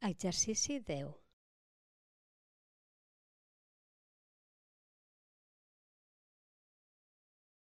Exercici 10.